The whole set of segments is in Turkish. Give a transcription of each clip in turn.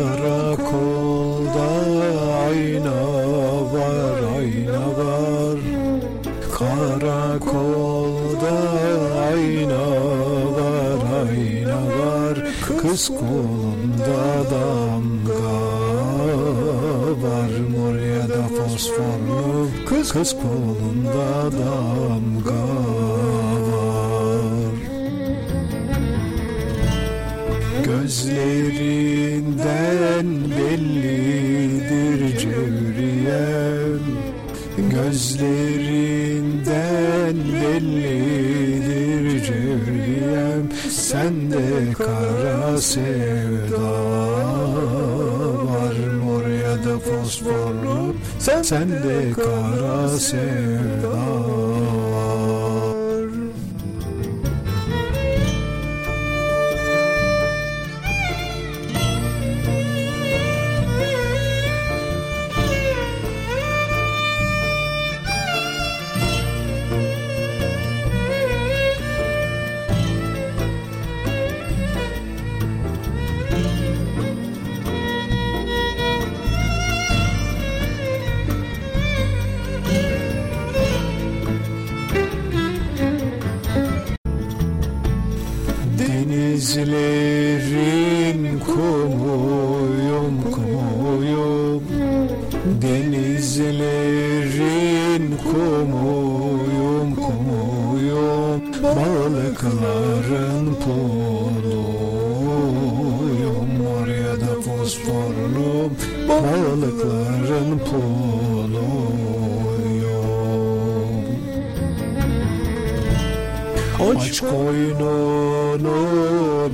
Karakolda ayna var, ayna var. Karakolda ayna var, ayna var. Kız kolunda damga var. Mor ya da fosforlu kız, kız kolunda damga Gözlerinden bellidir cevriyem Sende kara sevda var. Mor ya da fosforlu Sen, sende kara sevda Balıkların puluyum Mor ya da fosforlu Balıkların puluyum Aç koynunu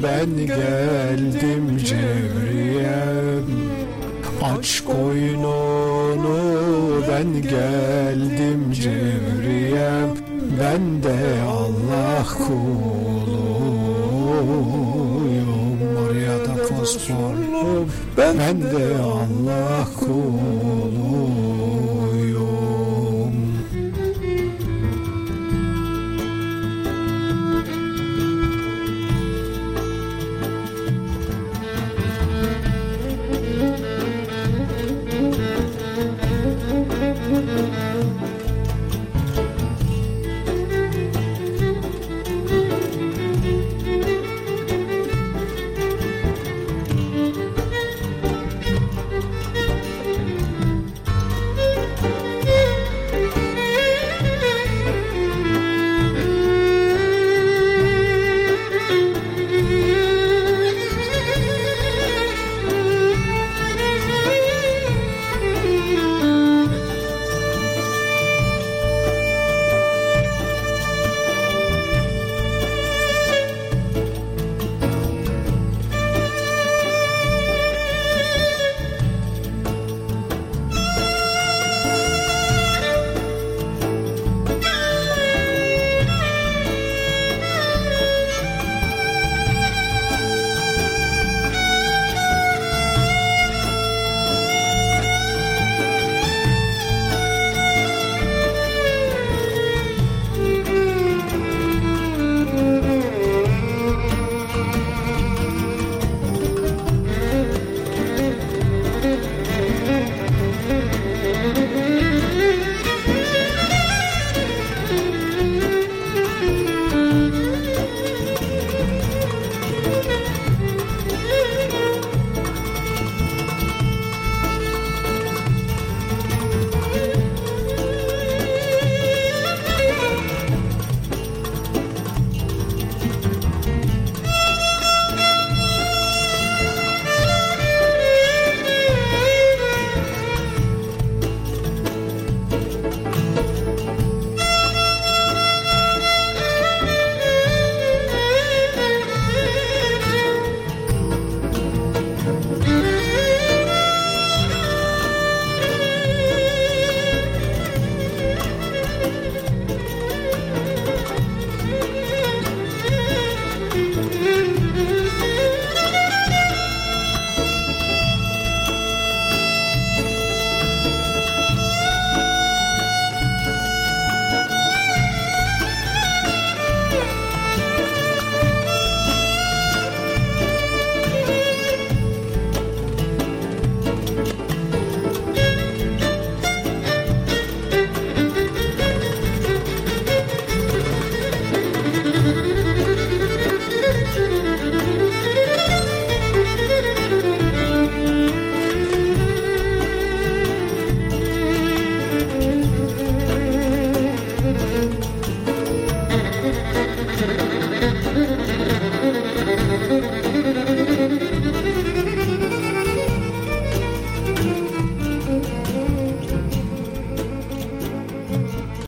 ben geldim cevriyem Aç koynunu ben geldim cevriyem Ben de Allah kuluyum Mor ya da fosforlu ben, ben de Allah kuluyum